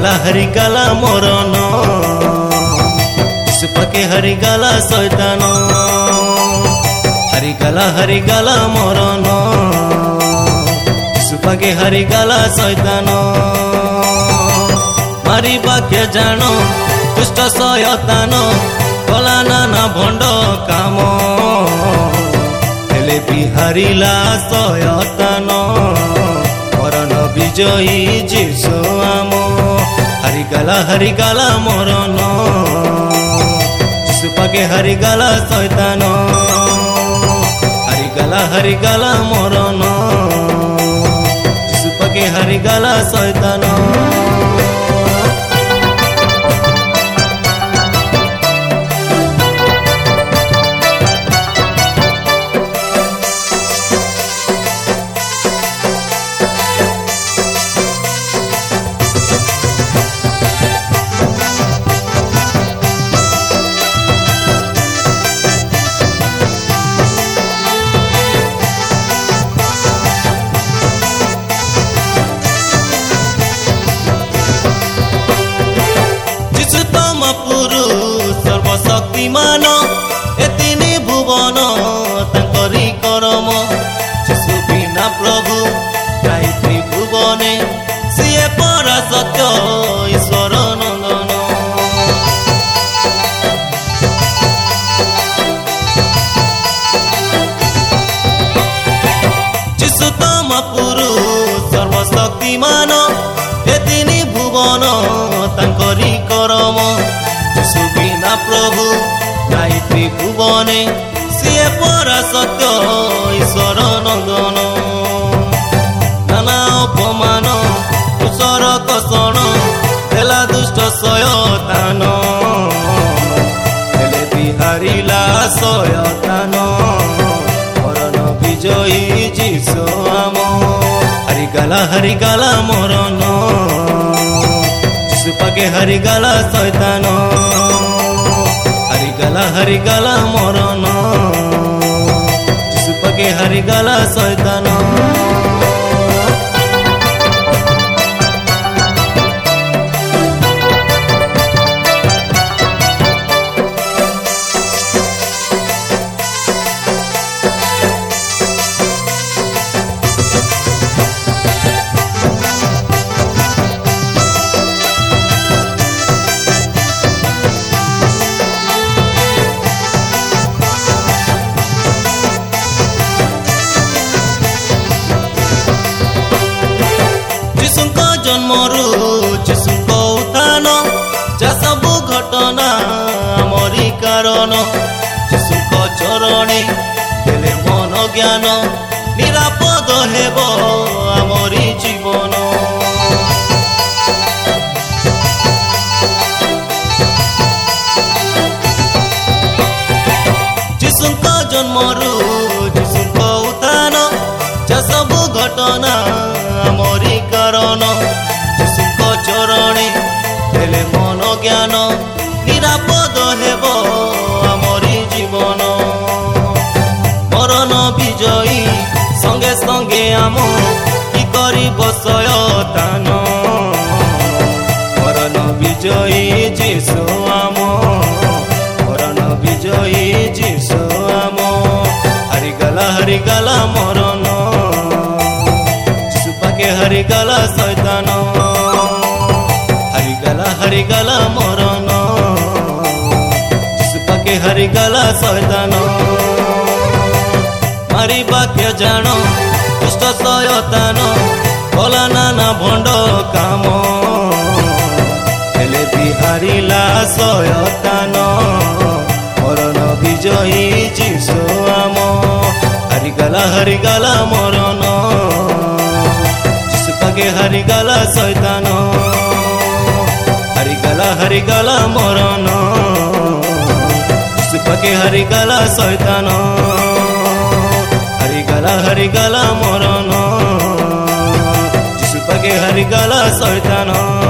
गला हरि गला मरण सुपके हरि गला सैतान हरि गला हरि गला मरण सुपके हरि गला सैतान মারি বাক্য জান দুষ্ট সয়তান কলা নানা ভণ্ড কাম হেলে বিহারিলা সয়তান করণ যিশু আমার Gala hari gala morono, juzpa que hari gala soy tano. gala hari gala morono, juzpa que hari gala soy শ্রুতি প্রভু তাই ত্রিভুবনে সিয়ে পরা সত্য ঈশ্বর প্রভু তাই ত্রিভুবনে সিয়ে পরা সত্য ঈশ্বর বন্ধন নানা অপমান কুচর কষণ দেলা দুষ্ট সয়তান ହେଲେ ବି ହାରିଲା ସୟତାନ ମରଣ ବିଜୟୀ ଯିଶୁ ଆମ ହାରିଗଲା ହାରିଗଲା ମରଣ ସୁପାକେ ହାରିଗଲା ଶୈତାନ ହାରିଗଲା ହାରିଗଲା ମରଣ के हर गला सोताना চরণ যিশুଙ୍କ চরণে ହେଲେ ମନ ଜ୍ଞାନ ନିରାପଦ ହେବ ଆମରି ଜୀବନ যিশুଙ୍କ জন্মରୁ যিশুଙ୍କ ଉତ୍ଥାନ ଯେ ସବୁ ଘଟଣା ଆମରି କାରଣ যিশুଙ୍କ ଚରଣେ ହେଲେ ମନ ଜ୍ଞାନ Hari posoyata no, Moronobi joiji swamo, Moronobi joiji swamo, Hari gala Hari gala moron no, Supa ke Hari gala soyata no, Hari gala Hari gala moron no, Supa ke Hari gala soyata no. ହାରିବା କେ ଜାଣ ଦୁଷ୍ଟ ଶୟତାନ କଲା ନାନା ଭଣ୍ଡ କାମ ହେଲେ ବି ହାରିଲା ଶୟତାନ ମରଣ ବିଜୟୀ ଯିଶୁ ଆମ ହାରିଗଲା ହାରିଗଲା ମରଣ ଯିଶୁ ପାଖେ ହାରିଗଲା ଶୈତାନ হারিগালা হারিগালা মরণ সুপাকে হারিগালা শয়তান La hari, cala, morano. Te su soltano.